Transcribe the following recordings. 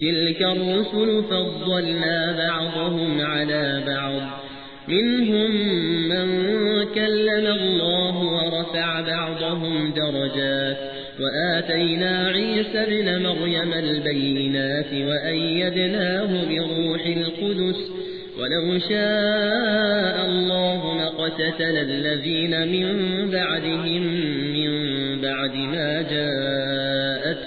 تلك الرسل فضلنا بعضهم على بعض. منهم من كلم الله ورفع بعضهم درجات. وآتينا عيسى ابن مريم البينات وأيدناه بروح القدس. ولو شاء الله مقتتل الذين من بعدهم من بعد ما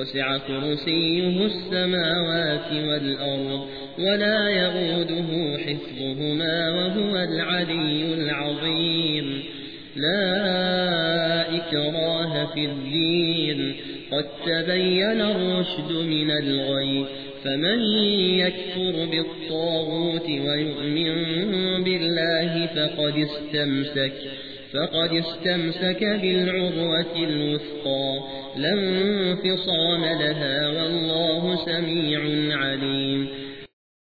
وسع كرسيه السماوات والأرض ولا يغوده حفظهما وهو العلي العظيم. لا إكراه في الدين. قد تبين الرشد من الغي. فمن يكفر بالطاغوت ويؤمن بالله فقد استمسك. فقد استمسك بالعروة الوثقى. لا انفصام لها والله سميع عليم.